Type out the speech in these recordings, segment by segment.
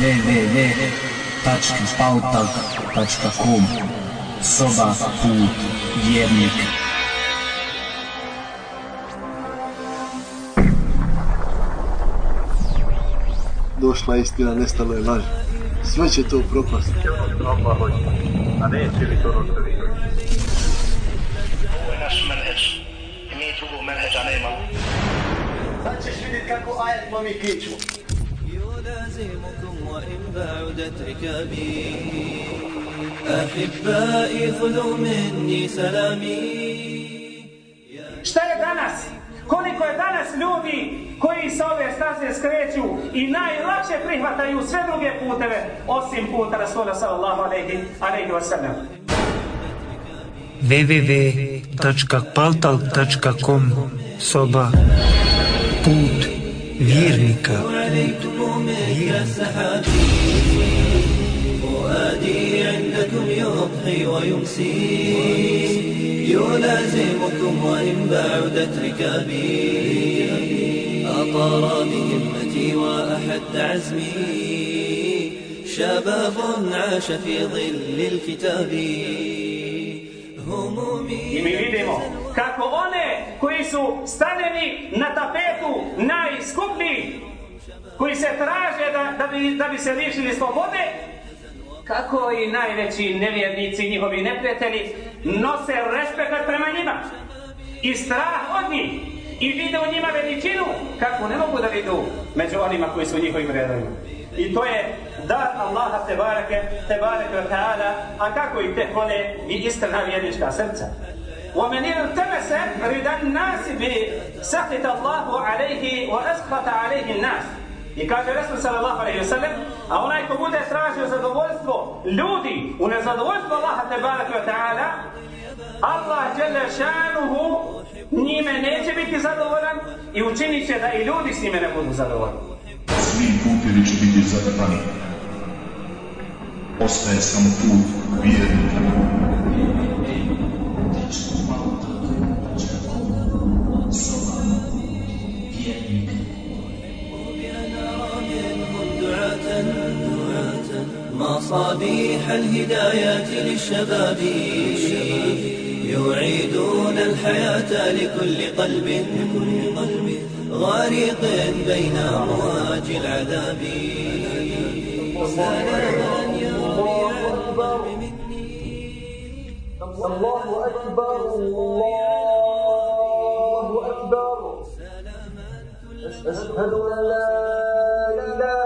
www.pautal.com Soba put vjernika Došla istina, nestalo je laž. Sve će to propast. Allah hoće. A neće li to što vi Ovo je naš menheđ. I mi drugog menheđa nemamo. Sad ćeš vidjeti kako ajet lomi kiču. يلازمكم وإن بعدت ركابي أحبائي خذوا مني سلامي Šta je danas? Koliko je danas ljudi koji sa ove staze skreću i najlakše prihvataju sve druge puteve osim puta Rasula sallallahu alaihi, alaihi wa sallam. www.paltal.com Soba Put vjernika عليكم مثل السحاب فؤادي عندكم يضحي ويمسي. يلازمكم وإن بعدت ركابي. أطار بهمتي وأحد عزمي. شباب عاش في ظل الكتاب. همومي vidimo kako one koji su stavljeni na tapetu najskuplji, koji se traže da, da, bi, da bi se lišili slobode, kako i najveći nevjernici, njihovi neprijatelji, nose respekt prema njima i strah od njih i vide u njima veličinu kako ne mogu da vidu među onima koji su u njihovim redovima. I to je dar Allaha te bareke, te bareke wa ta'ala, a kako i te vole i iskrena vjernička srca. ومن التمس رضا الناس بسخط الله عليه واسخط عليه الناس I kaže Resul sallallahu alaihi wasallam, a onaj ko bude tražio zadovoljstvo ljudi u nezadovoljstvo Allaha te barek wa ta'ala, Allah dželle šanuhu njime neće biti zadovoljan i učinit će da i ljudi s njime ne budu zadovoljni. Svi putevi će biti zatrpani. Ostaje samo put vjernika. مصابيح الهدايات للشباب. يعيدون الحياة لكل قلب غارق بين أمواج العذاب. عن البر مني الله أكبر الله أكبر. أشهد أن لا إله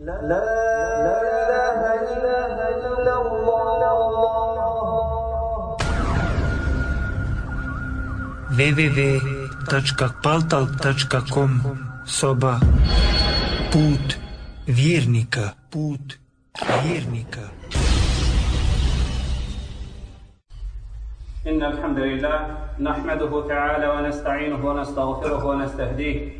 لا لا إله إلا الله. www.paltal.com Soba Put vjernika Put vjernika. إن الحمد لله نحمده تعالى ونستعينه ونستغفره ونستهديه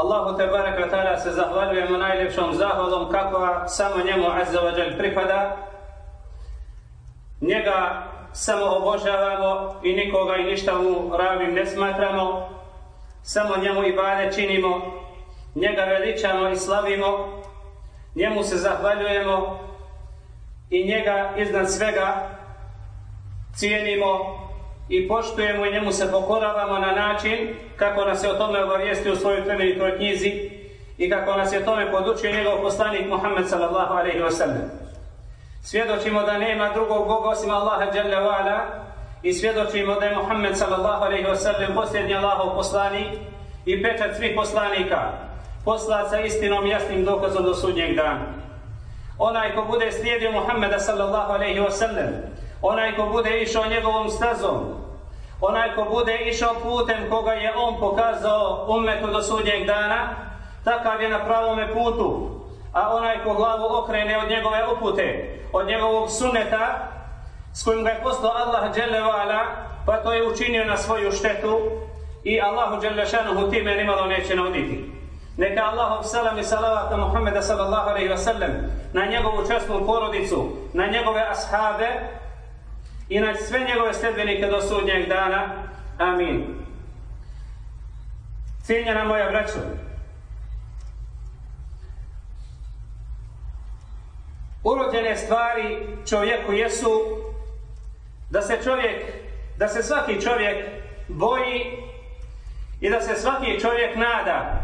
Allahu te barek taala se zahvaljujemo najljepšom zahvalom kakva samo njemu azza wa jel pripada. Njega samo obožavamo i nikoga i ništa mu ravim ne smatramo. Samo njemu i bade činimo. Njega veličamo i slavimo. Njemu se zahvaljujemo i njega iznad svega cijenimo i poštujemo i njemu se pokoravamo na način kako nas je o tome obavijestio u svojoj plemenitoj knjizi i kako nas je o tome podučio njegov poslanik Muhammed sallallahu alaihi wa sallam. Svjedočimo da nema drugog Boga osim Allaha jalla wa'ala i svjedočimo da je Muhammed sallallahu alaihi wa sallam posljednji Allahov poslanik i pečat svih poslanika poslat sa istinom jasnim dokazom do sudnjeg dana. Onaj ko bude slijedio Muhammeda sallallahu alaihi wa sallam onaj ko bude išao njegovom stazom, onaj ko bude išao putem koga je on pokazao umetu do sudnjeg dana, takav je na pravome putu. A onaj ko glavu okrene od njegove upute, od njegovog suneta, s kojim ga je poslao Allah dželevala, pa to je učinio na svoju štetu i Allahu dželešanuhu time nimalo neće nauditi. Neka Allahov salam i salavat na Muhammeda sallallahu alaihi wa sallam, na njegovu časnu porodicu, na njegove ashabe, i na sve njegove sledbenike do sudnjeg dana. Amin. Cijenjena moja braćo, urođene stvari čovjeku jesu da se čovjek, da se svaki čovjek boji i da se svaki čovjek nada.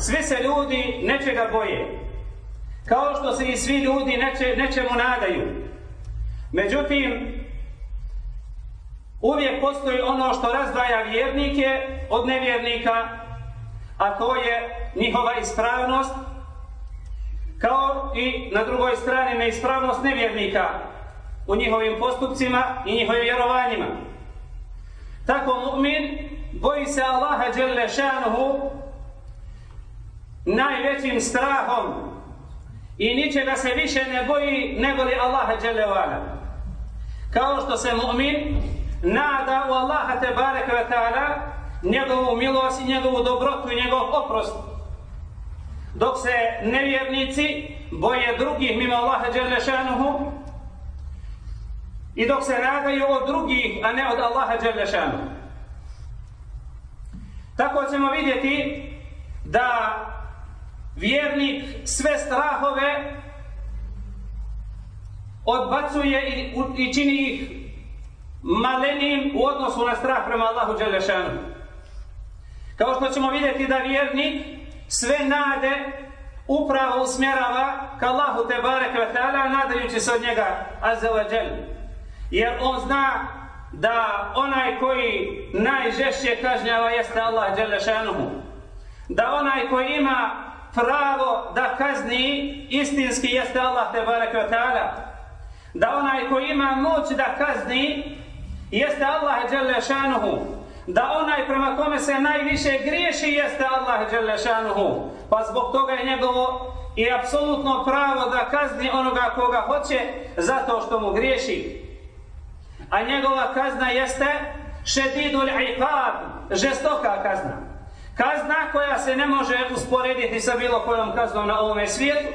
Svi se ljudi nečega boje, kao što se i svi ljudi neče, nečemu nadaju. Međutim, uvijek postoji ono što razdvaja vjernike od nevjernika, a to je njihova ispravnost, kao i na drugoj strani neispravnost nevjernika u njihovim postupcima i njihovim vjerovanjima. Tako mu'min boji se Allaha dželle šanuhu najvećim strahom i ničega se više ne boji nego li Allaha dželle kao što se mu'min nada u Allaha te bareke ve taala njegovu milost i njegovu dobrotu i njegov oprost. Dok se nevjernici boje drugih mimo Allaha dželle i dok se nadaju od drugih a ne od Allaha dželle tako ćemo vidjeti da vjernik sve strahove odbacuje i, i čini ih malenim u odnosu na strah prema Allahu Đelešanu. Kao što ćemo vidjeti da vjernik sve nade upravo usmjerava ka Allahu te barek ve ta'ala nadajući se od njega azza wa jel. Jer on zna da onaj koji najžešće kažnjava jeste Allah Đelešanuhu. Da onaj koji ima pravo da kazni istinski jeste Allah te barek ta'ala. Da onaj koji ima moć da kazni jeste Allah dželle šanuhu. Da onaj prema kome se najviše griješi jeste Allah dželle šanuhu. Pa zbog toga je njegovo i apsolutno pravo da kazni onoga koga hoće zato što mu griješi. A njegova kazna jeste šedidul iqab žestoka kazna kazna koja se ne može usporediti sa bilo kojom kaznom na ovome svijetu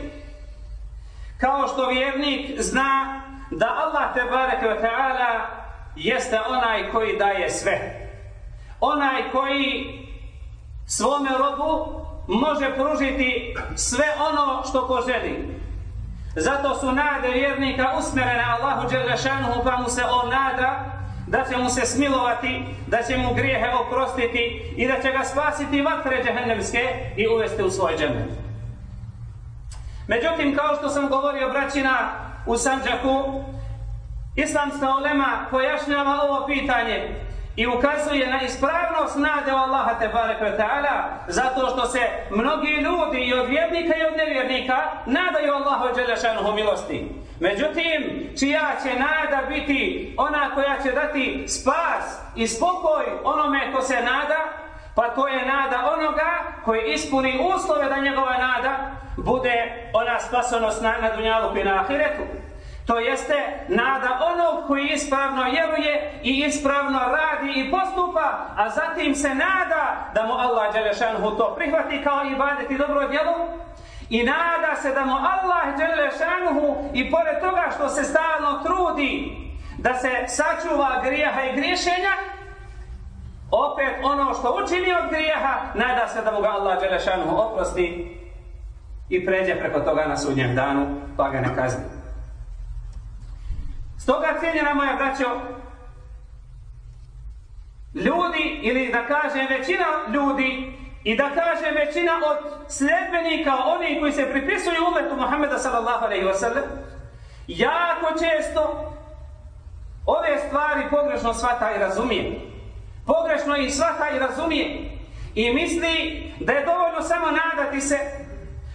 kao što vjernik zna da Allah te bareke ve taala jeste onaj koji daje sve. Onaj koji svome robu može pružiti sve ono što poželi. Zato su nade vjernika usmjerene Allahu Đelešanuhu pa mu se on nada da će mu se smilovati, da će mu grijehe oprostiti i da će ga spasiti vatre džehennemske i uvesti u svoj džemet. Međutim, kao što sam govorio braćina u Sanđaku, islamska ulema pojašnjava ovo pitanje i ukazuje na ispravnost nade u Allaha te barek ta'ala zato što se mnogi ljudi i od vjernika i od nevjernika nadaju Allahu dželešanuhu milosti. Međutim, čija će nada biti ona koja će dati spas i spokoj onome ko se nada, pa to je nada onoga koji ispuni uslove da njegova nada bude ona spasonost na, na dunjalu i na ahiretu. To jeste nada onog koji ispravno vjeruje i ispravno radi i postupa, a zatim se nada da mu Allah Đelešanhu to prihvati kao ibadet i dobro djelo. I nada se da mu Allah Đelešanuhu i pored toga što se stalno trudi da se sačuva grijeha i griješenja, opet ono što učini od grijeha, nada se da mu ga Allah Đelešanuhu oprosti i pređe preko toga na sudnjem danu, pa ga ne kazni. Stoga cijenjena moja braćo, ljudi, ili da kažem većina ljudi, i da kaže većina od sljedbenika, oni koji se pripisuju umetu Muhammeda sallallahu alaihi wasallam, jako često ove stvari pogrešno svata i razumije. Pogrešno ih svata i razumije. I misli da je dovoljno samo nadati se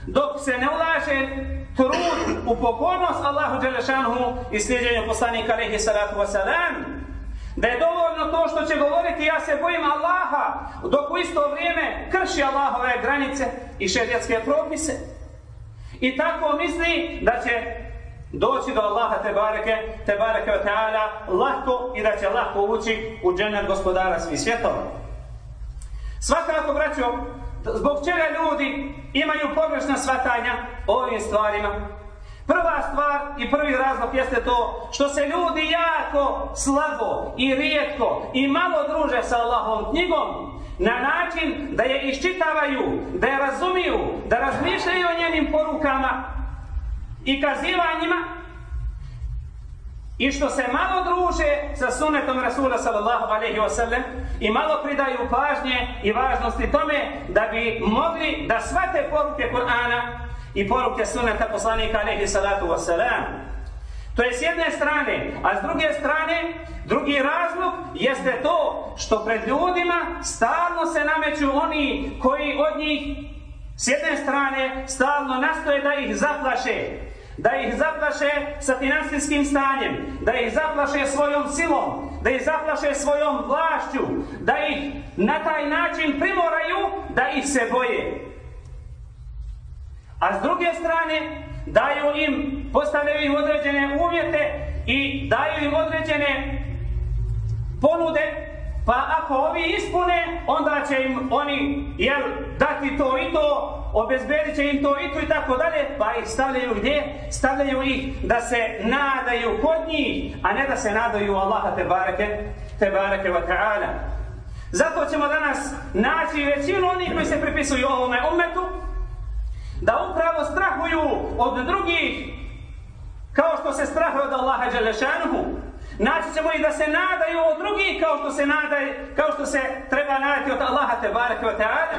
dok se ne ulaže trud u pokornost Allahu Đelešanhu i sljeđenju poslanika alaihi salatu wasalam, da je dovoljno to što će govoriti ja se bojim Allaha, dok u isto vrijeme krši Allahove granice i šerijatske propise. I tako misli da će doći do Allaha te bareke, te bareke ta'ala lahko i da će lahko ući u džennet gospodara svih svjetova. Svakako, braćo, zbog čega ljudi imaju pogrešna svatanja o ovim stvarima. Prva stvar i prvi razlog jeste to što se ljudi jako slabo i rijetko i malo druže sa Allahom knjigom na način da je iščitavaju, da je razumiju, da razmišljaju o njenim porukama i kazivanjima i što se malo druže sa sunetom Rasula sallallahu alaihi wa sallam i malo pridaju pažnje i važnosti tome da bi mogli da svate poruke Kur'ana i poruke suneta poslanika alaihi salatu wasalam. To je s jedne strane, a s druge strane, drugi razlog jeste to što pred ljudima stalno se nameću oni koji od njih s jedne strane stalno nastoje da ih zaplaše, da ih zaplaše sa finansijskim stanjem, da ih zaplaše svojom silom, da ih zaplaše svojom vlašću, da ih na taj način primoraju da ih se boje. A s druge strane, daju im, postavljaju im određene uvjete i daju im određene ponude, pa ako ovi ispune, onda će im oni jel, dati to i to, obezbedit će im to i to i tako dalje, pa ih stavljaju gdje? Stavljaju ih da se nadaju kod njih, a ne da se nadaju Allaha te bareke, te bareke wa ta'ala. Zato ćemo danas naći većinu onih koji se pripisuju ovome umetu, da upravo strahuju od drugih, kao što se strahuje od Allaha Đelešanuhu. Naći ćemo i da se nadaju od drugih kao što se nadaju, kao što se treba nadati od Allaha te bareke wa ta'ala.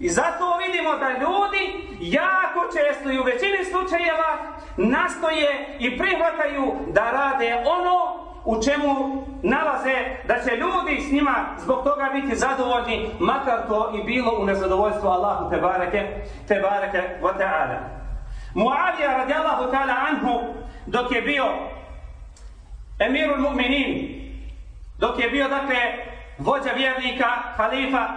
I zato vidimo da ljudi jako često i u većini slučajeva nastoje i prihvataju da rade ono u čemu nalaze da će ljudi s njima zbog toga biti zadovoljni, makar to i bilo u nezadovoljstvu Allahu te bareke, te bareke wa ta'ala. Muavija radijallahu ta'ala anhu dok je bio emirul mu'minin, dok je bio dakle vođa vjernika, halifa,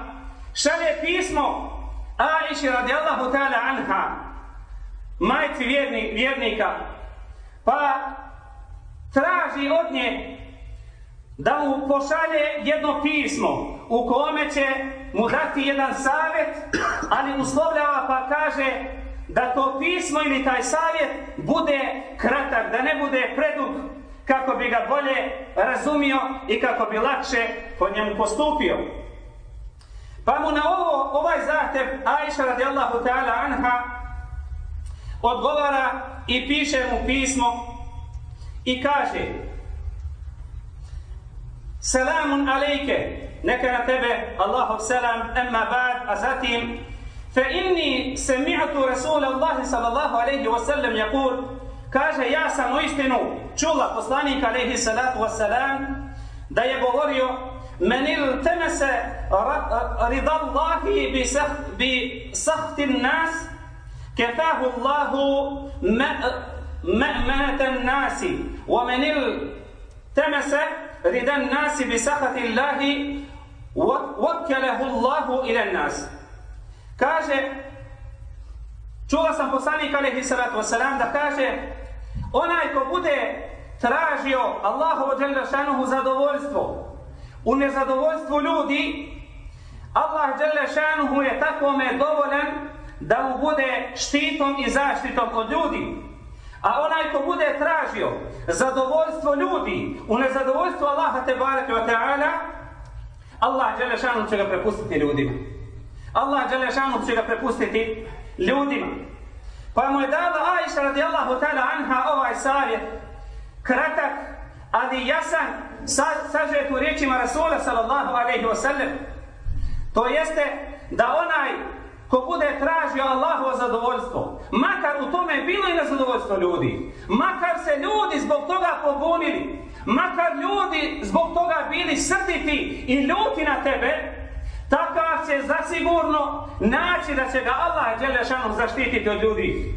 šalje pismo Aisha radijallahu ta'ala anha, majci vjerni, vjernika, pa traži od nje da mu pošalje jedno pismo u kome će mu dati jedan savjet, ali uslovljava pa kaže da to pismo ili taj savjet bude kratak, da ne bude predug kako bi ga bolje razumio i kako bi lakše po njemu postupio. Pa mu na ovo, ovaj zahtev Aisha radijallahu ta'ala anha odgovara i piše mu pismo i kaže Selamun alejke, neka na tebe Allahov selam, emma ba'd, a zatim فإني سمعت رسول الله صلى الله عليه وسلم يقول kaže ja sam u istinu čula poslanika alejhi salatu vesselam da je govorio men iltamasa rida Allahi bi sah bi sahti nas kafahu Allahu مأمنة الناس ومن التمس رضا الناس بسخط الله وكله الله إلى الناس Kaže, čula sam poslanik alaihi salatu wasalam da kaže, onaj ko bude tražio Allahovo dželle šanuhu zadovoljstvo u nezadovoljstvu ljudi, Allah dželle šanuhu je takvome dovoljan da mu bude štitom i zaštitom od ljudi. A onaj ko bude tražio zadovoljstvo ljudi u nezadovoljstvu Allaha te barake wa ta'ala, Allah dželle će ga prepustiti ljudima. Allah Đelešanu će ga prepustiti ljudima. Pa mu je dala Aisha radijallahu ta'ala anha ovaj savjet, kratak, ali jasan, sa, sažet u riječima Rasula sallallahu alaihi wasallam. To jeste da onaj ko bude tražio Allahovo zadovoljstvo, makar u tome bilo i na zadovoljstvo ljudi, makar se ljudi zbog toga pobunili, makar ljudi zbog toga bili srditi i ljuti na tebe, takav će zasigurno naći da će ga Allah Đelešanu zaštititi od ljudi.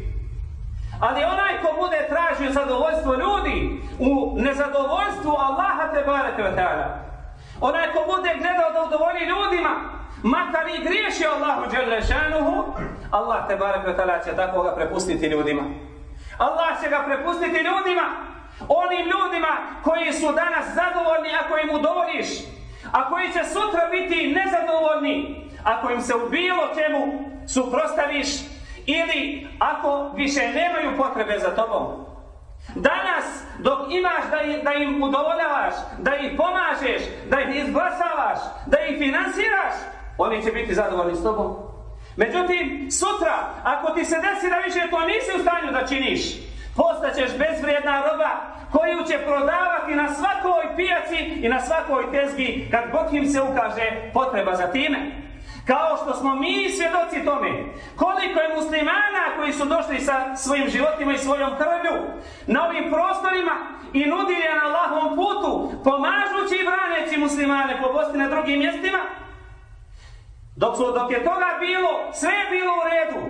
Ali onaj ko bude tražio zadovoljstvo ljudi u nezadovoljstvu Allaha te barete wa ta'ala, onaj ko bude gledao da udovolji ljudima, makar i griješi Allahu Đelešanuhu, Allah te barek vetala će tako ga prepustiti ljudima. Allah će ga prepustiti ljudima, onim ljudima koji su danas zadovoljni ako im udovoliš, a koji će sutra biti nezadovoljni ako im se u bilo čemu suprostaviš ili ako više nemaju potrebe za tobom. Danas, dok imaš da, da im udovoljavaš, da ih pomažeš, da ih izglasavaš, da ih finansiraš, oni će biti zadovoljni s tobom. Međutim, sutra, ako ti se desi da više to nisi u stanju da činiš, postaćeš bezvrijedna roba koju će prodavati na svakoj pijaci i na svakoj tezgi kad Bog im se ukaže potreba za time. Kao što smo mi svjedoci tome, koliko je muslimana koji su došli sa svojim životima i svojom krvlju na ovim prostorima i nudili na Allahovom putu, pomažući i braneći muslimane po Bosni na drugim mjestima, dok, su, dok je toga bilo, sve je bilo u redu,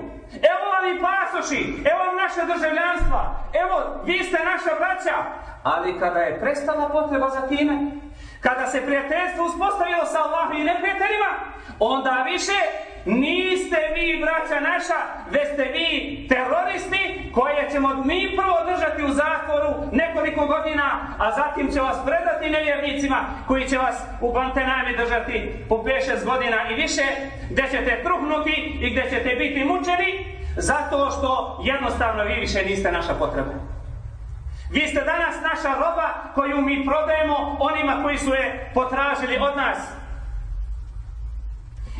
Evo vam i pasoši, evo vam naše državljanstva, evo vi ste naša braća. Ali kada je prestala potreba za time, kada se prijateljstvo uspostavilo sa Allahom i neprijateljima, onda više niste vi braća naša, već ste vi teroristi koje ćemo mi prvo držati u zatvoru nekoliko godina, a zatim će vas predati nevjernicima koji će vas u Guantanami držati po 5-6 godina i više, gdje ćete truhnuti i gdje ćete biti mučeni, zato što jednostavno vi više niste naša potreba. Vi ste danas naša roba koju mi prodajemo onima koji su je potražili od nas.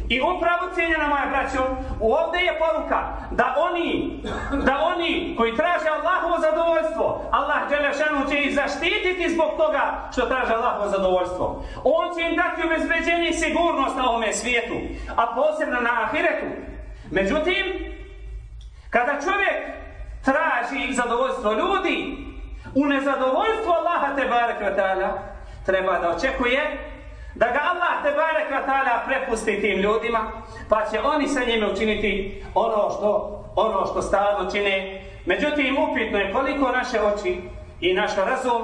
I upravo cijenjena moja braćo, ovdje je poruka da oni, da oni koji traže Allahovo zadovoljstvo, Allah Đelešanu će ih zaštititi zbog toga što traže Allahovo zadovoljstvo. On će im dati obezbeđenje i sigurnost na ovome svijetu, a posebno na ahiretu. Međutim, kada čovjek traži zadovoljstvo ljudi, u nezadovoljstvo Allaha te barek treba da očekuje da ga Allah te barek vatala prepusti tim ljudima, pa će oni sa njime učiniti ono što, ono što stalno čine. Međutim, upitno je koliko naše oči i naš razum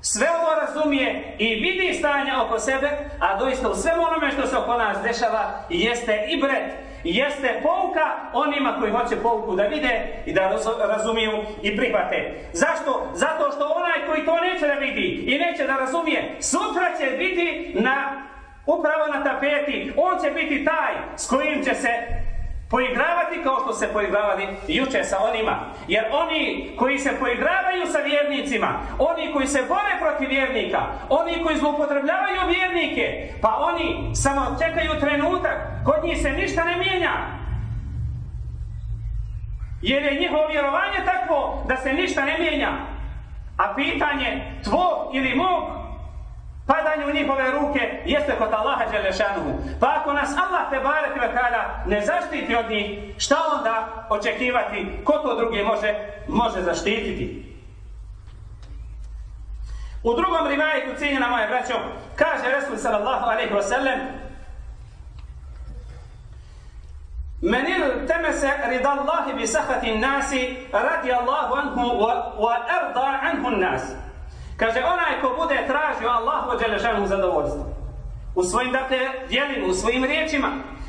sve ovo razumije i vidi stanje oko sebe, a doista u svemu onome što se oko nas dešava jeste i jeste pouka onima koji hoće pouku da vide i da razumiju i prihvate. Zašto? Zato što onaj koji to neće da vidi i neće da razumije, sutra će biti na upravo na tapeti, on će biti taj s kojim će se poigravati kao što se poigravali juče sa onima. Jer oni koji se poigravaju sa vjernicima, oni koji se bore protiv vjernika, oni koji zloupotrebljavaju vjernike, pa oni samo čekaju trenutak, kod njih se ništa ne mijenja. Jer je njihovo vjerovanje takvo da se ništa ne mijenja. A pitanje tvog ili mog padanje u njihove ruke jeste kod Allaha Đelešanuhu. Pa ako nas Allah te barek tada ne zaštiti od njih, šta onda očekivati? Ko to drugi može, može zaštititi? U drugom rivajetu cijenjena moje braćo, kaže Resul sallallahu alaihi wa sallam Men temese rida Allahi bi sahati nasi radi Allahu anhu wa, wa erda anhu nasi. Kaže, onaj ko bude tražio Allahu Đelešanu zadovoljstvo. U svojim, dakle, dijelima, u svojim riječima.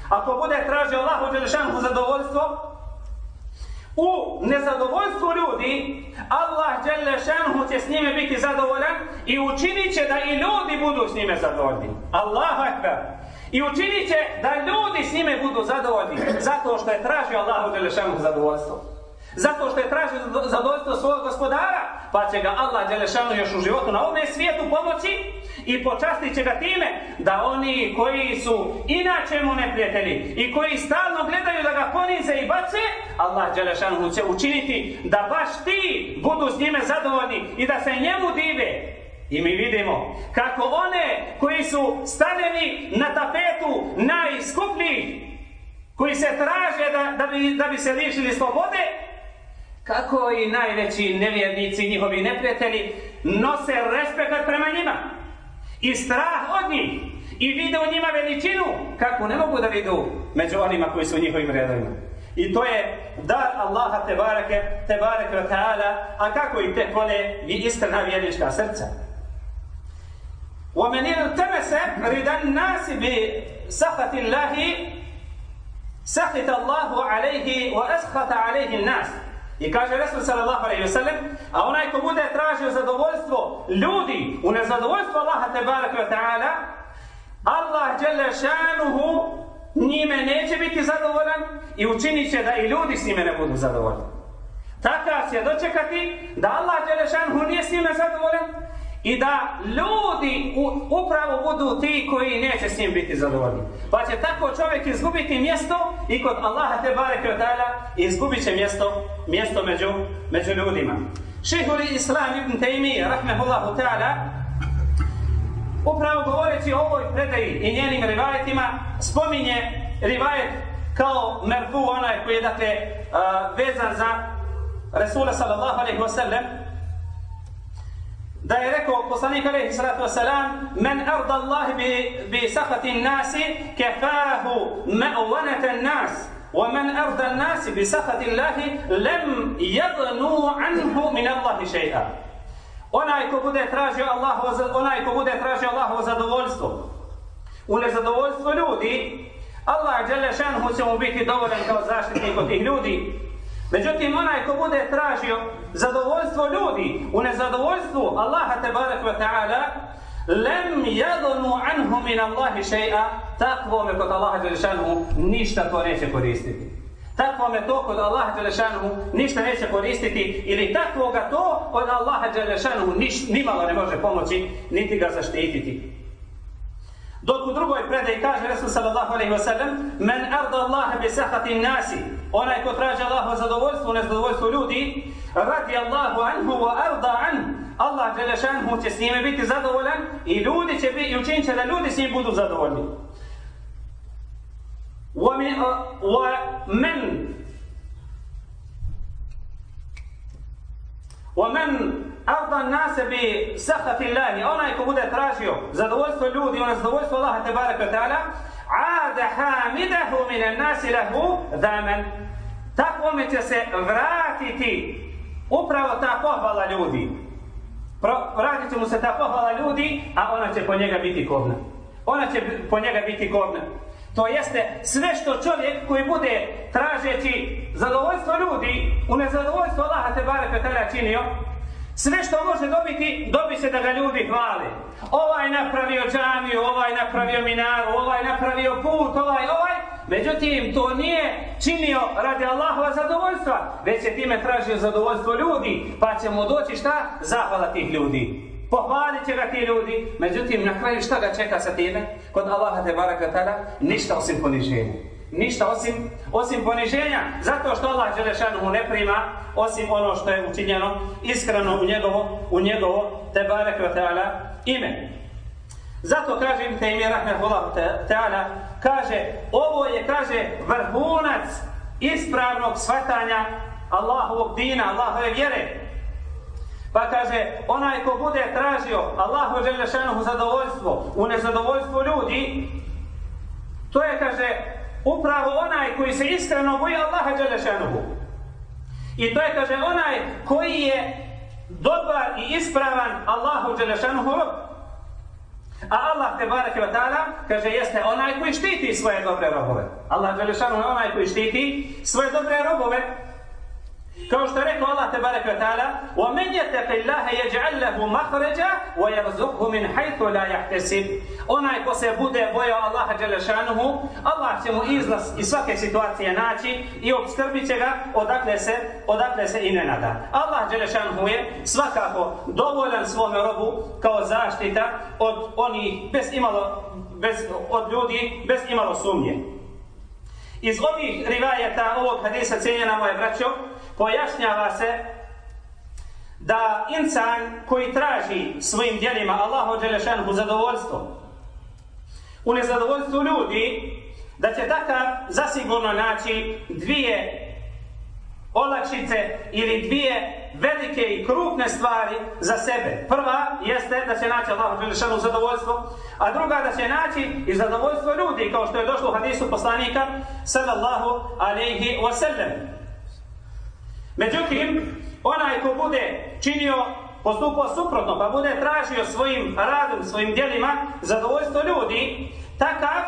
Ako bude tražio Allahu Đelešanu zadovoljstvo, u nezadovoljstvu ljudi, Allah Đelešanu će s njime biti zadovoljan i učinit će da i ljudi budu s njime zadovoljni. Allahu Akbar. I učinit će da ljudi s njime budu zadovoljni zato što je tražio Allahu Đelešanu zadovoljstvo. Zato što je tražio zadovoljstvo svojeg gospodara, pa će ga Allah Đelešanu još u životu na ovome svijetu pomoći i počastit će ga time da oni koji su inače mu neprijatelji i koji stalno gledaju da ga ponize i bace, Allah Đelešanu će učiniti da baš ti budu s njime zadovoljni i da se njemu dive. I mi vidimo kako one koji su stavljeni na tapetu najskupnijih, koji se traže da, da, bi, da bi se lišili slobode, kako i najveći nevjernici, njihovi neprijatelji, nose respekt prema njima i strah od njih i vide u njima veličinu kako ne mogu da vidu među onima koji su u njihovim redovima. I to je dar Allaha te bareke, te bareke wa ta'ala, a kako i te kone i iskrena vjernička srca. ومن التمس رضا الناس بسخط الله سخط الله عليه واسخط عليه الناس I kaže Resul sallallahu alejhi ve sellem, a onaj ko bude tražio zadovoljstvo ljudi u nezadovoljstvo Allaha te bareke ve ta'ala, Allah dželle šanuhu njime neće biti zadovoljan i učinit će da i ljudi s njime ne budu zadovoljni. Takav će dočekati da Allah Đelešanhu nije s njime zadovoljan i da ljudi upravo budu ti koji neće s njim biti zadovoljni. Pa će tako čovjek izgubiti mjesto i kod Allaha te bareke od ta'ala izgubit će mjesto, mjesto među, među ljudima. Šehul Islam ibn Taymi, rahmehullahu ta'ala, upravo govoreći o ovoj predaji i njenim rivajetima, spominje rivajet kao merfu, onaj koji je dakle uh, vezan za Resula sallallahu alaihi wa sallam, da je rekao poslanik alejhi salatu vesselam men arda Allah bi bi sakhati an-nas kafahu ma'wanata an-nas wa man arda an-nas bi sakhati Allah lam الله anhu min Allah shay'a onaj ko bude tražio Allahovo onaj ko bude tražio Allahovo zadovoljstvo u nezadovoljstvo ljudi Allah dželle šanhu će mu biti dovoljan kao zaštitnik od tih ljudi. Međutim, onaj ko bude tražio zadovoljstvo ljudi u nezadovoljstvu Allaha tebarek wa ta'ala, lem jadonu anhu min Allahi še'a, takvo me kod Allaha Đelešanu ništa to neće koristiti. Takvo me to kod Allaha Đelešanu ništa neće koristiti ili takvoga to od Allaha Đelešanu niš, nimalo ne može pomoći, niti ga zaštititi. Dok u drugoj predaji kaže Resul sallallahu alaihi wa sallam Men arda Allah bi sahati nasi Onaj ko traži Allahu zadovoljstvo, nezadovoljstvo ljudi Radi Allahu anhu wa arda an Allah Đelešanhu će s njime biti zadovoljan I ljudi će biti, i učinit će da ljudi s njim budu zadovoljni ومن ومن arda nase bi sahati Allahi, onaj ko bude tražio zadovoljstvo ljudi, ono zadovoljstvo Allaha te baraka ta'ala, ada hamidahu min nasi lahu damen. Takvome će se vratiti upravo ta pohvala ljudi. Pro, vratit će mu se ta pohvala ljudi, a ona će po njega biti kovna. Ona će po njega biti kovna. To jeste sve što čovjek koji bude tražeći zadovoljstvo ljudi u nezadovoljstvo Allaha te bare petara činio, Sve što može dobiti, dobi se da ga ljudi hvale. Ovaj napravio džamiju, ovaj napravio minaru, ovaj napravio put, ovaj, ovaj. Međutim, to nije činio radi Allahova zadovoljstva, već je time tražio zadovoljstvo ljudi, pa će mu doći šta? Zahvala tih ljudi. Pohvalit će ga ti ljudi, međutim, na kraju šta ga čeka sa time? Kod Allaha te baraka tada, ništa osim poniženja. ništa osim, osim poniženja, zato što Allah Đelešanuhu ne prima osim ono što je učinjeno iskreno u njegovo, u njegovo te baraka tada ime. Zato kaže im Tejmi Rahmehullah Teala, kaže, ovo je, kaže, vrhunac ispravnog svatanja Allahovog dina, Allahove vjere. Pa kaže, onaj ko bude tražio Allahu Đelešanuhu zadovoljstvo u nezadovoljstvu ljudi, to je, kaže, upravo onaj koji se iskreno boji Allaha Đelešanuhu. I to je, kaže, onaj koji je dobar i ispravan Allahu Đelešanuhu rob. A Allah te barake wa ta'ala kaže jeste onaj koji štiti svoje dobre robove. Allah Đelešanuhu je onaj koji štiti svoje dobre robove. Kao što je rekao Allah te barek ve taala: "Wa man yattaqillaha yaj'al lahu makhraja wa yarzuqhu min haythu la yahtasib." Onaj ko se bude bojao Allaha dželle šanehu, Allah će mu izlaz iz svake situacije naći i obskrbiće ga odakle se odakle se i ne nada. Allah dželle šanehu je svakako dovoljan svom robu kao zaštita od onih bez imalo bez od ljudi bez imalo sumnje. Iz ovih rivajeta ovog hadisa cijenjena moje braćo, pojašnjava se da insan koji traži svojim djelima Allahu Đelešanhu zadovoljstvo u nezadovoljstvu ljudi da će takav zasigurno naći dvije olakšice ili dvije velike i krupne stvari za sebe. Prva jeste da će naći Allahu Đelešanu zadovoljstvo, a druga da će naći i zadovoljstvo ljudi, kao što je došlo u hadisu poslanika sallallahu alaihi wasallam. sellem. Međutim, onaj ko bude činio, postupao suprotno, pa bude tražio svojim radom, svojim djelima zadovoljstvo ljudi, takav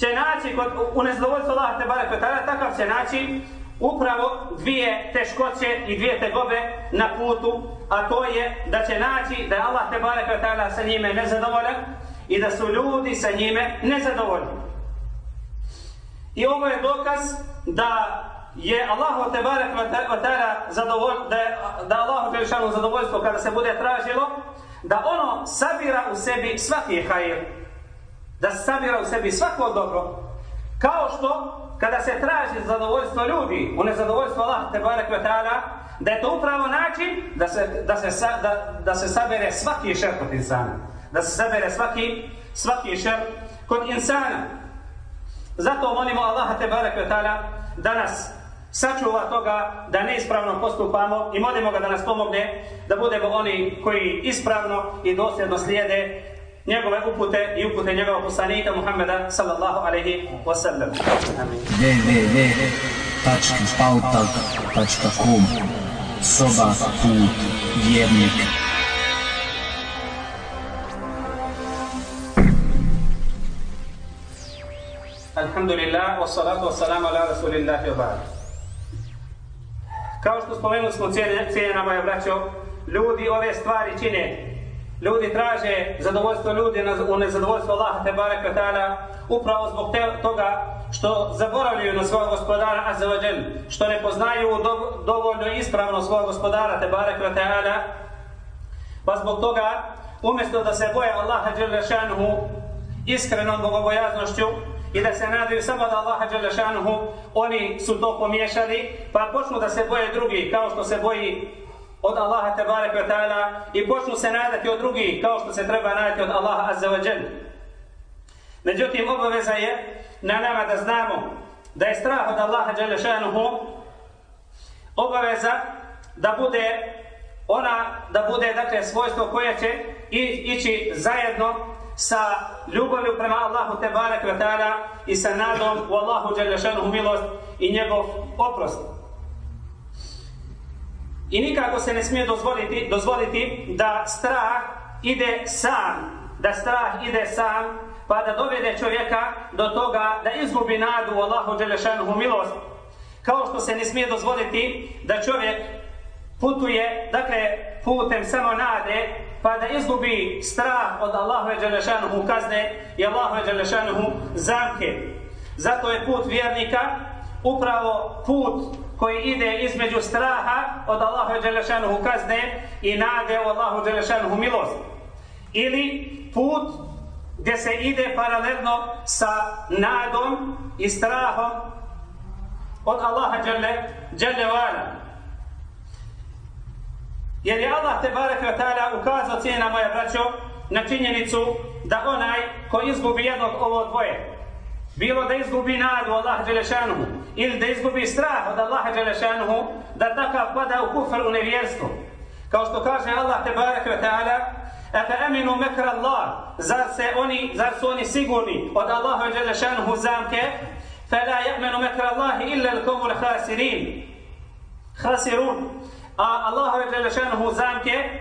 će naći, kod, u nezadovoljstvo Allah te bare tada, takav će naći upravo dvije teškoće i dvije tegobe na putu, a to je da će naći da je Allah te bare tada sa njime nezadovoljan i da su ljudi sa njime nezadovoljni. I ovo je dokaz da je Allahu te barek ve taala zadovolj da da Allahu dželešanu zadovoljstvo kada se bude tražilo da ono sabira u sebi svaki hajr da sabira u sebi svako dobro. Kao što kada se traži zadovoljstvo ljudi u nezadovoljstvo Allah te barek ve taala da je to upravo način da se da se da, da se sabere svaki šer kod insana. Da se sabere svaki svaki šer kod insana. Zato molimo Allaha te barek ve taala da nas sačuva toga da neispravno postupamo i molimo ga da nas pomogne da budemo oni koji ispravno i dosljedno slijede njegove upute i upute njegovog poslanika Muhammeda sallallahu alaihi wa sallam. www.pautal.com Soba put vjernika. Alhamdulillah, wa salatu wa salamu ala rasulillahi wa ba'du. Kao što spomenuli smo cijena moja braćo, ljudi ove stvari čine. Ljudi traže zadovoljstvo ljudi u nezadovoljstvo Allaha te bareka ta'ala upravo zbog te, toga što zaboravljaju na svog gospodara azzavadžel, što ne poznaju do, dovoljno ispravno svog gospodara te bareka ta'ala pa zbog toga umjesto da se boje Allaha dželle šanuhu iskrenom bogobojaznošću i da se nadaju samo da Allaha Đelešanuhu, oni su to pomiješali, pa počnu da se boje drugi, kao što se boji od Allaha Tebare Kvetala i počnu se nadati od drugi, kao što se treba nadati od Allaha Azza wa Jal. Međutim, obaveza je na nama da znamo da je strah od Allaha Đelešanuhu obaveza da bude ona, da bude dakle svojstvo koje će ići zajedno sa ljubavlju prema Allahu te barek ve taala i sa nadom u Allahu dželle milost i njegov oprost. I nikako se ne smije dozvoliti dozvoliti da strah ide sam, da strah ide sam pa da dovede čovjeka do toga da izgubi nadu u Allahu dželle milost. Kao što se ne smije dozvoliti da čovjek putuje, dakle, putem samo nade, pa da izgubi strah od Allahove Đelešanuhu kazne i Allahove Đelešanuhu zamke. Zato je put vjernika upravo put koji ide između straha od Allahove Đelešanuhu kazne i nade u Allahu Đelešanuhu milost. Ili put gdje se ide paralelno sa nadom i strahom od Allaha Đelle, Đelle Vala. Jer je Allah te barek ve ta'ala ukazao cijena moja braćo na činjenicu da onaj ko izgubi jednog ovo dvoje, bilo da izgubi nadu Allah Đelešanuhu ili da izgubi strah od Allah Đelešanuhu, da takav pada u kufr u nevjerstvo. Kao što kaže Allah te barek ve ta'ala, Eta aminu mekra Allah, zar, se oni, zar su oni sigurni od Allaha Đelešanuhu zamke, fe la ja'menu mekra Allahi illa l'komul khasirin. Khasirun a Allahove Đelešanuhu zamke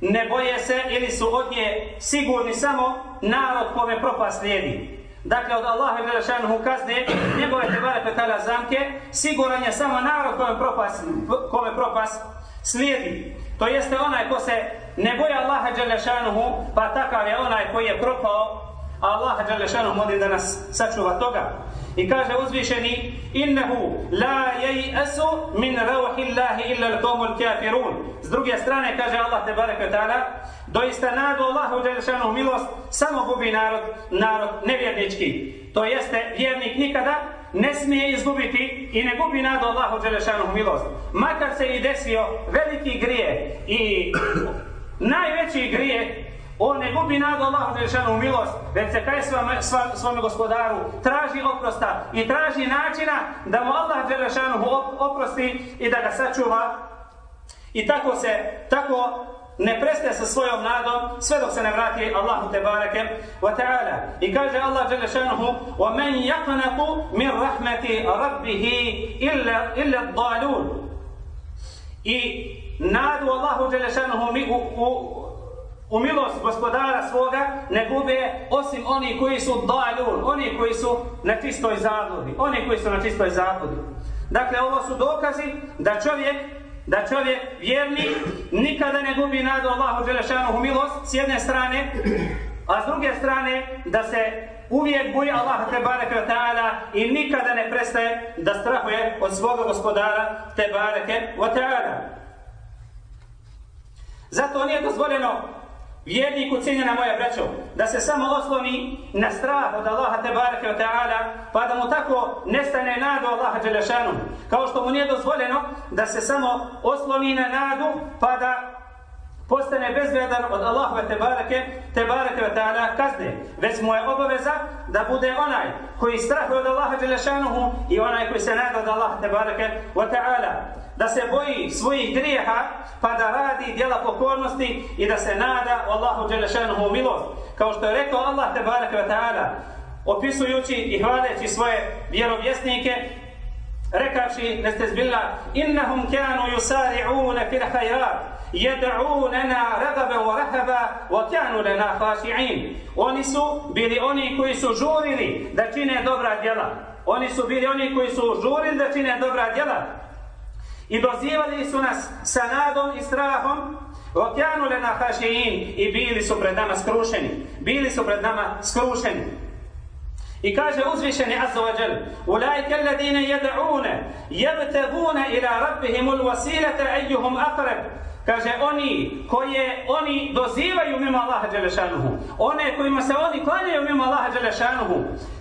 ne boje se ili su od nje sigurni samo narod kome propast slijedi. Dakle, od Allaha Đelešanuhu kazne njegove tebare petala zamke siguran je samo narod kome propast, kome propast slijedi. To jeste onaj ko se ne boje Allaha Đelešanuhu, pa takav je onaj koji je propao, a Allaha Đelešanuhu molim da nas sačuva toga. I kaže uzvišeni innehu la asu min rauhillahi illa al-qawmul kafirun. S druge strane kaže Allah te bareke ta'ala doista nadu Allahu dželešanu milost samo gubi narod, narod nevjernički. To jeste vjernik nikada ne smije izgubiti i ne gubi nadu Allahu dželešanu milost. Makar se i desio veliki grije i najveći grije On ne gubi nadu Allahu Đelešanu milost, već se kaj svome, svome gospodaru traži oprosta i traži načina da mu Allah Đelešanu oprosti i da ga sačuva. I tako se, tako ne prestaje sa svojom nadom sve dok se ne vrati Allahu te bareke wa ta'ala. I kaže Allah dželle šanehu: "Wa man yaqnatu min rahmeti rabbih illa illa dalun I nadu Allahu dželle šanehu mi u, u u milost gospodara svoga ne gube osim oni koji su dalun, oni koji su na čistoj zabludi, oni koji su na čistoj zabludi. Dakle, ovo su dokazi da čovjek, da čovjek vjerni nikada ne gubi nadu Allahu Đelešanu u milost s jedne strane, a s druge strane da se uvijek boji Allaha te bareke ve taala i nikada ne prestaje da strahuje od svoga gospodara te bareke ve taala. Zato nije dozvoljeno vjerniku cijenjena moja braćo, da se samo osloni na strah od Allaha te barake wa ta'ala, pa da mu tako nestane nadu Allaha Đelešanu. Kao što mu nije dozvoljeno da se samo osloni na nadu, pa da postane bezvredan od Allahove te barake, te barake ta'ala kazne. Već mu je obaveza da bude onaj koji strahuje od Allaha Đelešanuhu i onaj koji se nada od Allaha te barake wa ta'ala da se boji svojih grijeha pa da radi djela pokornosti i da se nada u Allahu Đelešanuhu milost. Kao što je rekao Allah te baraka ta'ala opisujući i hvaleći svoje vjerovjesnike rekavši nestezbillah innahum kanu yusari'una fil khayrat wa rahaba wa kanu lana khashi'in oni su bili oni koji su žurili da čine dobra djela oni su bili oni koji su žurili da čine dobra djela I dozivali su nas sa nadom i strahom, le na hašein i bili su pred nama skrušeni. Bili su pred nama skrušeni. I kaže uzvišeni Azza wa Jal, Ulajke alladine jed'une, jebtegune ila rabbihimul wasilata ejuhum akreb, Kaže, oni koje oni dozivaju mimo Allaha Đelešanuhu, one kojima se oni klanjaju mimo Allaha Đelešanuhu,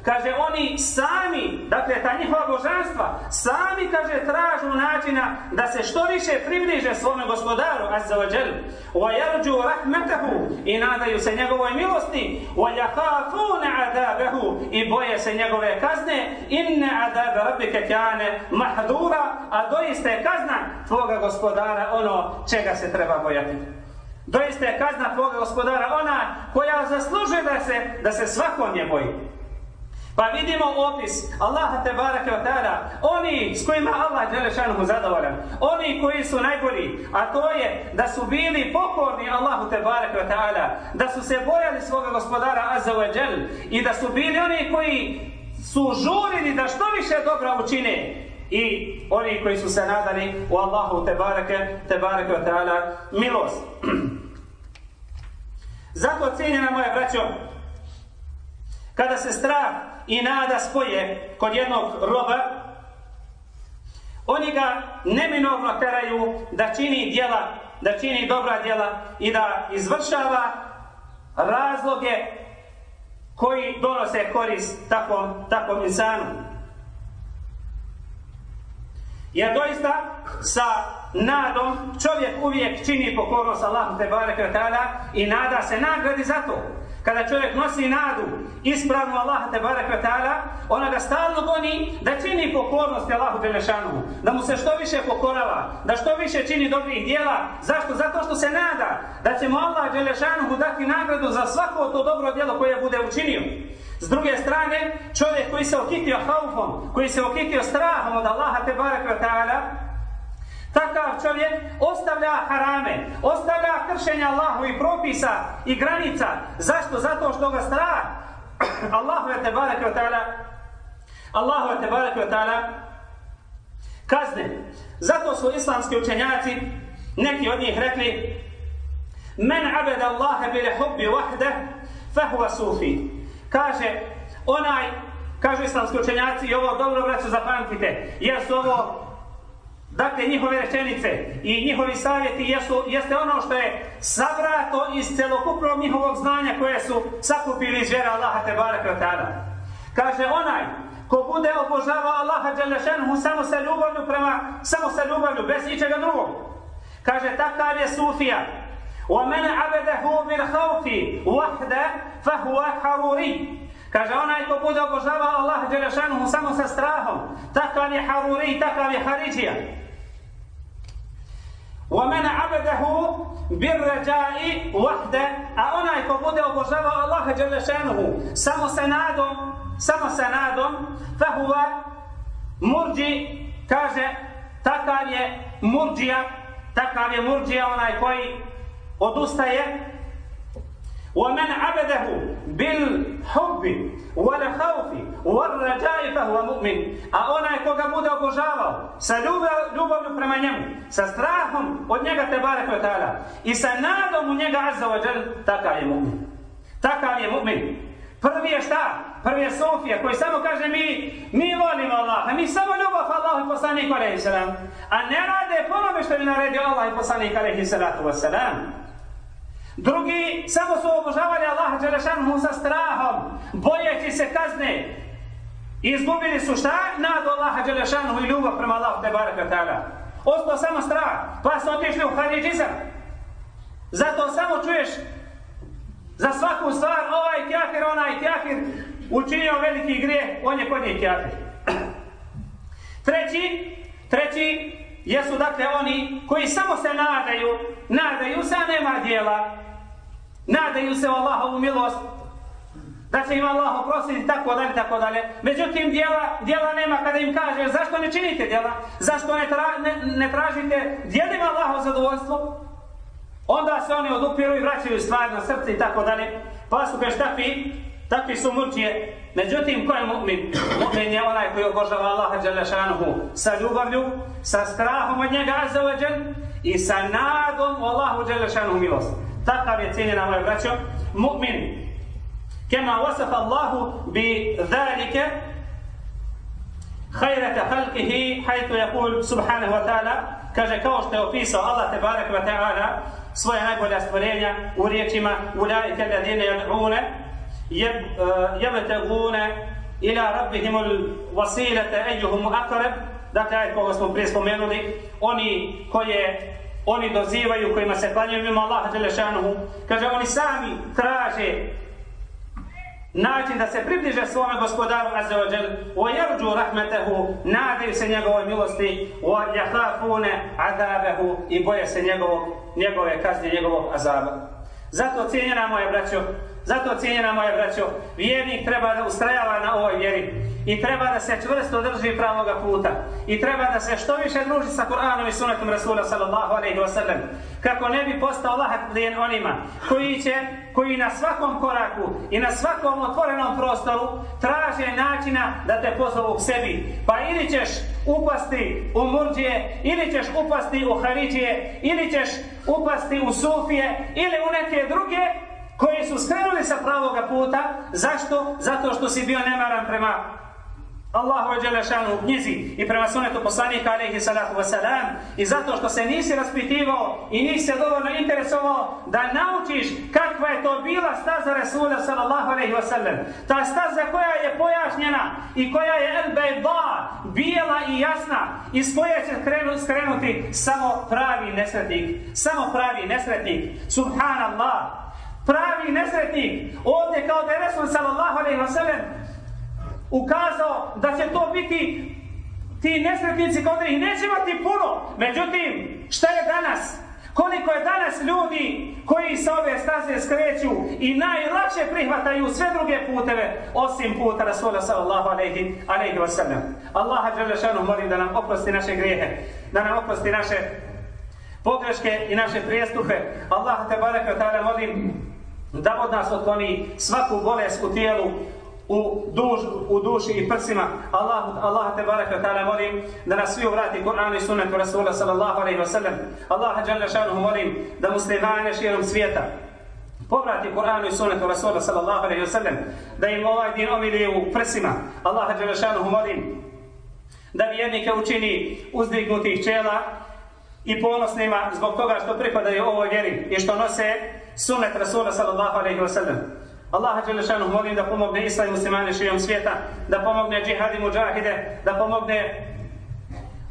kaže, oni sami, dakle, ta njihova božanstva, sami, kaže, tražu načina da se što više približe svome gospodaru, Azza wa Jal, wa yarđu rahmetahu, i nadaju se njegovoj milosti, wa yakafune adabehu, i boje se njegove kazne, inne adabe rabbike kjane mahdura, a doiste kazna tvoga gospodara ono čega čega se treba bojati. Doista je kazna tvoga gospodara ona koja zaslužuje da se, da se svako nje boji. Pa vidimo opis Allaha te barake od tada, oni s kojima Allah žele šanuhu zadovoljan, oni koji su najbolji, a to je da su bili pokorni Allahu te barake od tada, da su se bojali svoga gospodara Azza wa i da su bili oni koji su žurili da što više dobra učine, i oni koji su se nadali u Allahu tebareke, tebareke wa ta'ala milost. Zato cijenjena moja braćo, kada se strah i nada spoje kod jednog roba, oni ga neminovno teraju da čini djela, da čini dobra djela i da izvršava razloge koji donose korist takvom, takvom insanu. Jer doista sa nadom čovjek uvijek čini pokornost Allahu te bareke i nada se nagradi za to. Kada čovjek nosi nadu ispravnu Allaha te barek ta'ala, ona ga stalno goni da čini pokornost Allahu Đelešanu, da mu se što više pokorava, da što više čini dobrih dijela. Zašto? Zato što se nada da će mu Allah Đelešanu dati nagradu za svako to dobro djelo koje bude učinio. S druge strane, čovjek koji se okitio haufom, koji se okitio strahom od Allaha te barek ta'ala, Takav čovjek ostavlja harame, ostavlja kršenja Allahu i propisa i granica. Zašto? Zato što ga strah. Allahu je te barek wa ta'ala Allahu je te barek wa ta'ala kazne. Zato su islamski učenjaci neki od njih rekli Men abed Allahe bile hubbi wahde fahuva sufi. Kaže onaj, kažu islamski učenjaci i ovo dobro braću zapamtite, jesu ovo Dakle, njihove rečenice i njihovi savjeti jesu, jeste ono što je savrato iz celokupnog njihovog znanja koje su sakupili iz vjera Allaha te baraka. Kaže onaj ko bude obožavao Allaha Đelešenhu samo sa ljubavlju prema, samo sa ljubavlju, bez ničega drugog. Kaže, takav je Sufija. وَمَنَ عَبَدَهُ بِرْحَوْفِ وَحْدَ فَهُوَ حَرُورِي Kaže, onaj ko bude obožavao Allaha Đelešenuhu samo sa strahom, takav je Haruri, takav je Haridžija. ومن عبده بالرجاء وحده a onaj ko bude obožavao Allaha dželle šanehu samo sa nadom samo sa nadom fahuwa murji kaže takav je murđija takav je murđija onaj koji odustaje ومن عبده بالحب والخوف والرجاء فهو مؤمن a onaj koga bude obožavao sa ljubavlju prema njemu sa strahom od njega te barek ve taala i sa nadom u njega azza wa džal takav je mu'min takav je mu'min prvi je šta prvi je Sofija koji samo kaže mi mi volimo Allaha mi samo ljubav Allahu i poslaniku alejhi selam a ne rade po što je naredio Allah i poslanik alejhi salatu vesselam Drugi samo su obožavali Allaha Đelešanu sa strahom, bojeći se kazne. I izgubili su šta? Nadu Allaha Đelešanu i ljubav prema Allahu te baraka ta'ala. Ostao samo strah, pa su otišli u haridžizam. Zato samo čuješ za svaku stvar ovaj kjafir, onaj kjafir učinio veliki grije, on je kod njih kjafir. treći, treći jesu dakle oni koji samo se nadaju, nadaju se, a nema dijela nadaju se u Allahovu milost, da će im Allah oprostiti, tako dalje, tako dalje. Međutim, djela, djela nema kada im kaže, zašto ne činite djela? Zašto ne, tra, ne, ne tražite djelima Allaho zadovoljstvo? Onda se oni odupiru i vraćaju stvari na srce i tako dalje. Pa su kaži takvi, takvi su mučije. Međutim, ko je mu'min? Mu'min je onaj koji obožava Allaha Đalešanuhu sa ljubavlju, sa strahom od njega azzawajal i sa nadom Allahu Đalešanuhu milosti takav je cijenjena moja braćo, mu'min. Kema wasafa Allahu bi dhalike hajrata halkihi hajtu jakul subhanahu wa ta'ala kaže kao što je opisao Allah te barek wa ta'ala svoje najbolja stvorenja u riječima ulaike ladine jad'une eh, jebtegune ila rabbihimul vasilete ejuhum akreb dakle ajde koga smo prije spomenuli oni koje oni dozivaju kojima se klanjaju mimo Allaha Đelešanuhu, kaže oni sami traže način da se približe svome gospodaru Azza wa Jal. Wa yarju rahmatahu nadaju se njegove milosti. Wa yakhafuna azabahu i boje se njegovog njegove kazne njegovog azaba. Zato cijenjena moje braćo Zato cijenjena moja braćo, vjernik treba da ustrajava na ovoj vjeri i treba da se čvrsto drži pravoga puta i treba da se što više druži sa Kur'anom i sunetom Rasula sallallahu alaihi wa sallam kako ne bi postao lahat plijen onima koji će, koji na svakom koraku i na svakom otvorenom prostoru traže načina da te pozovu k sebi. Pa ili ćeš upasti u murđije, ili ćeš upasti u hariđije, ili ćeš upasti u sufije, ili u neke druge koji su skrenuli sa pravoga puta, zašto? Zato što si bio nemaran prema Allahu Đelešanu u knjizi i prema sunetu poslanika alaihi salatu wasalam i zato što se nisi raspitivao i nisi se dovoljno interesovao da naučiš kakva je to bila staza Resula sallallahu alaihi wasalam. Ta staza koja je pojašnjena i koja je el bejda, bijela i jasna iz koje će krenu, skrenuti samo pravi nesretnik. Samo pravi nesretnik. Subhanallah. Pravi nesretnik. Ovdje kao da je Resul sallallahu alaihi wasallam ukazao da će to biti ti nesretnici kod njih neće imati puno. Međutim, šta je danas? Koliko je danas ljudi koji sa ove staze skreću i najlakše prihvataju sve druge puteve osim puta Rasula sallallahu alaihi, alaihi wasallam. Allaha Đelešanu molim da nam oprosti naše grijehe, da nam oprosti naše pogreške i naše prijestupe. Allaha te baraka ta'ala molim da od nas otkloni svaku bolest u tijelu, u, duž, u duši i prsima. Allah, Allah te baraka ta'ala molim da nas svi uvrati Kur'an i sunnetu Rasula sallallahu alaihi wa sallam. Allah jalla šanuhu molim da muslimane širom svijeta povrati Kur'anu i sunnetu Rasula sallallahu alaihi wa sallam. Da im ovaj din omilije u prsima. Allah jalla šanuhu molim da vjernike učini uzdignutih čela i ponosnima zbog toga što pripadaju ovoj vjeri i što nose sunnet Rasula sallallahu alaihi wa sallam. Allah Đelešanu molim da pomogne Islam i muslimane širom svijeta, da pomogne džihadi i muđahide, da pomogne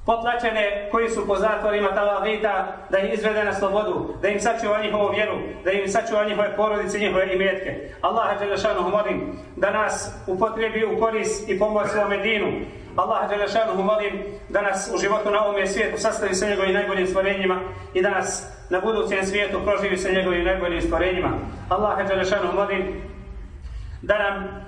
potlačene koji su po zatvorima talavita, da ih izvede na slobodu, da im sačuva njihovu vjeru, da im sačuva njihove porodice, njihove imetke. Allah Đelešanu molim da nas upotrebi u koris i pomoć svome dinu. Allah Đelešanu molim da nas u životu na ovome svijetu sastavi sa njegovim najboljim stvorenjima i da nas na budućem svijetu proživi sa njegovim najboljim stvorenjima. Allah Đelešanu molim da nam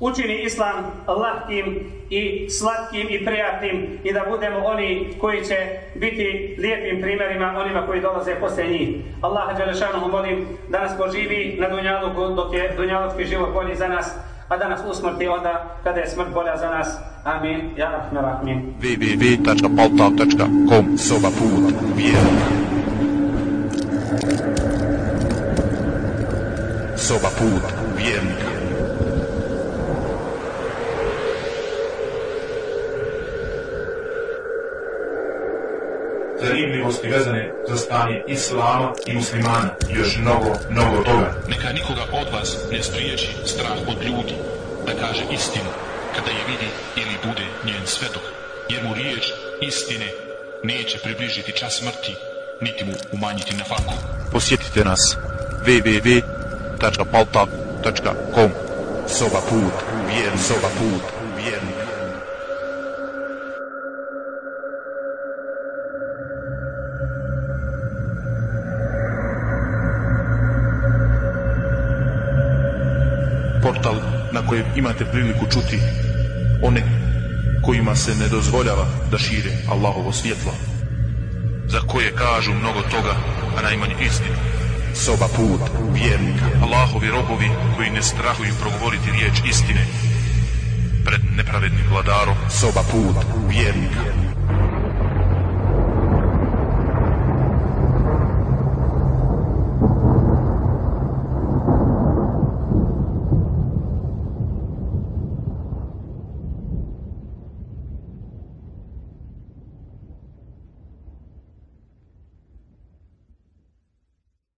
učini islam lahkim i slatkim i prijatnim i da budemo oni koji će biti lijepim primjerima onima koji dolaze poslije njih. Allah Đelešanu molim da nas poživi na dunjalu dok je dunjalučki život bolji za nas, a da nas usmrti onda kada je smrt bolja za nas. Amin. Ja rahmer rahmin. www.paltav.com Soba put vjera. Soba put vjernika. Zanimljivosti vezane za stanje islama i muslimana i još mnogo, mnogo toga. Neka nikoga od vas ne spriječi strah od ljudi da kaže istinu kada je vidi ili bude njen svedok, jer mu riječ istine neće približiti čas smrti, niti mu umanjiti na faku. Posjetite nas www.paltav.com Soba put, vjerni, soba put, vjerni. Imate priliku čuti one kojima se ne dozvoljava da šire Allahovo svjetlo za koje kažu mnogo toga a najmanje istinu. Soba put vjernika. Allahovi robovi koji ne strahuju progovoriti riječ istine pred nepravednim vladarom. Soba put vjernika